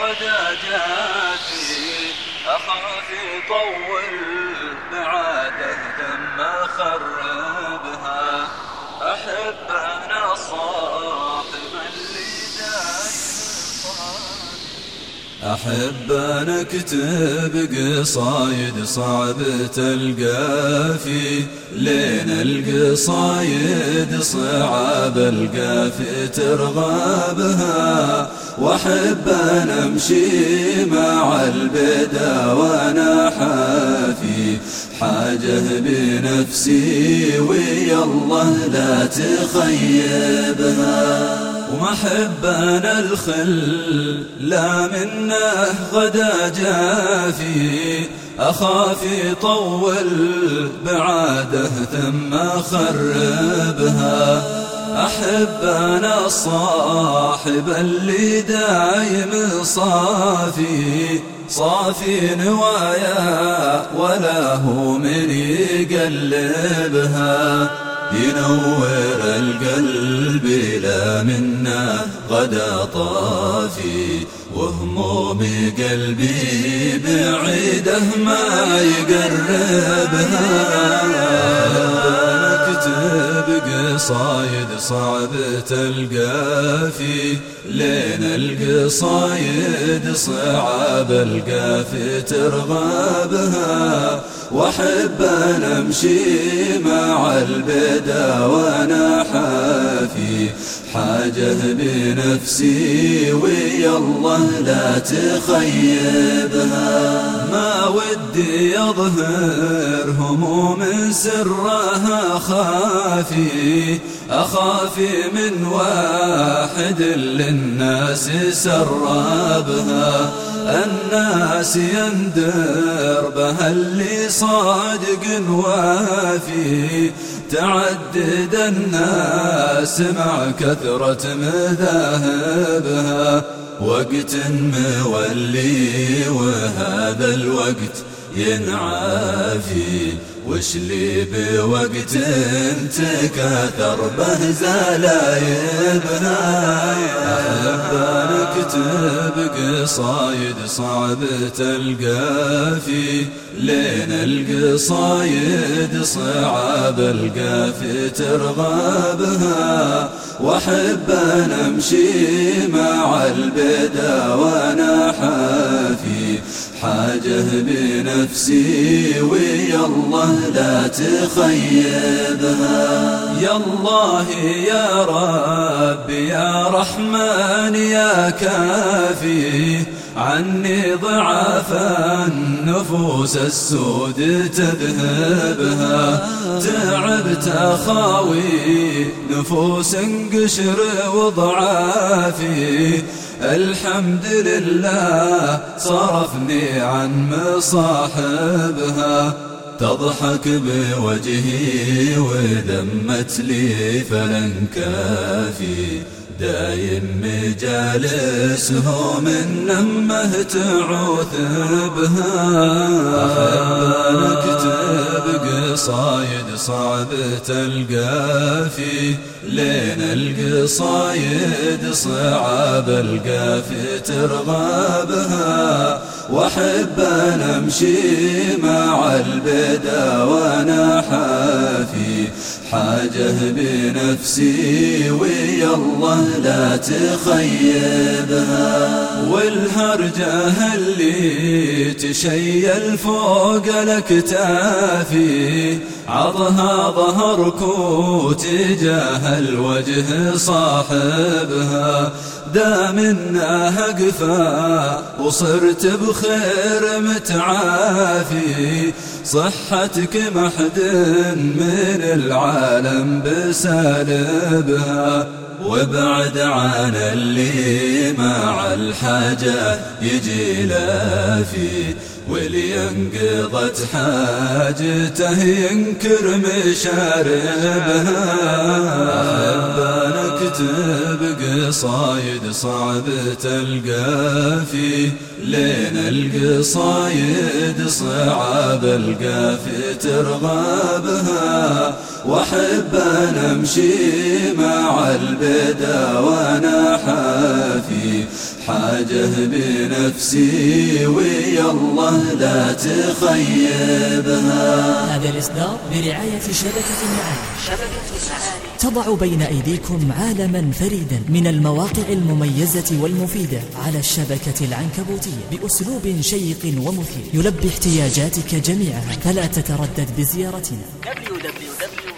غدا جاتي أخاف يطول بعاده ثم خربها. أحب أنا صاحب اللي أحب أنا أكتب قصايد صعب تلقى في لين القصايد صعب القى في ترغبها. وأحب أنا أمشي مع البدا وأنا حافي. حاجة بنفسي ويا الله لا تخيبها. ومحب أنا الخل لا منه غدا جافي. أخاف يطول بعاده ثم خربها أحب أنا الصاحب اللي دايم صافي صافي نوايا ولا هو من يقلبها. ينور القلب لا منا غدا طافي وهموم قلبي بعيده ما يقربها. قصايد صعب تلقى في لين القصايد صعب القى في ترغبها. وأحب أنا أمشي مع البدا وأنا حافي. حاجة بنفسي ويا الله لا تخيبها. ما ودي يظهر هموم سرها خافي. أخافي من واحد للناس سرابها. الناس يندر بها اللي صادق وافي. تعدد الناس مع كثرة مذاهبها. وقت مولي وهذا الوقت ينعافي. وش لي بوقت تكاثر به زلايبنا أحب نكتب قصايد صعب تلقى في لين القصايد صعب القى في ترغبها. وأحب أنا أمشي مع البدا وأنا حافي حاجة بنفسي ويا الله لا تخيبها. يا الله يا رب يا رحمن يا كافي عني ضعف النفوس السود تذهبها. تعبت أخاوي نفوس قشر وضعافي. الحمد لله صرفني عن مصاحبها تضحك بوجهي وذمت لي فلن كافي. دايم مجالسهم النمة تعوث بها. أحب نكتب قصايد صعب تلقى في لين القصايد صعب القى في ترغبها واحب أنا امشي مع البدا وأنا حافي حاجة بنفسي ويا الله لا تخيبها. والهرجه اللي تشيل فوق الاكتافي عضها ظهر تجاه الوجه صاحبها. دام إنها قفا وصرت بخير متعافي. صحتك محد من العالم بسالبها. وابعد عن اللي مع الحاجة يجي لافي واللي انقضت حاجته ينكر مشاربها. أحب نكتب قصايد صعب تلقى في لين القصايد صعب ألقى في ترغبها وأحب أنا أمشي البدا وأنا حافي. حاجة بنفسي ويا الله لا تخيبها. هذا الإصدار برعاية شبكة المعاني. شبكة تضع بين أيديكم عالما فريدا من المواقع المميزة والمفيدة على الشبكة العنكبوتية بأسلوب شيق ومثير. يلبي احتياجاتك جميعها فلا تتردد بزيارتنا. www.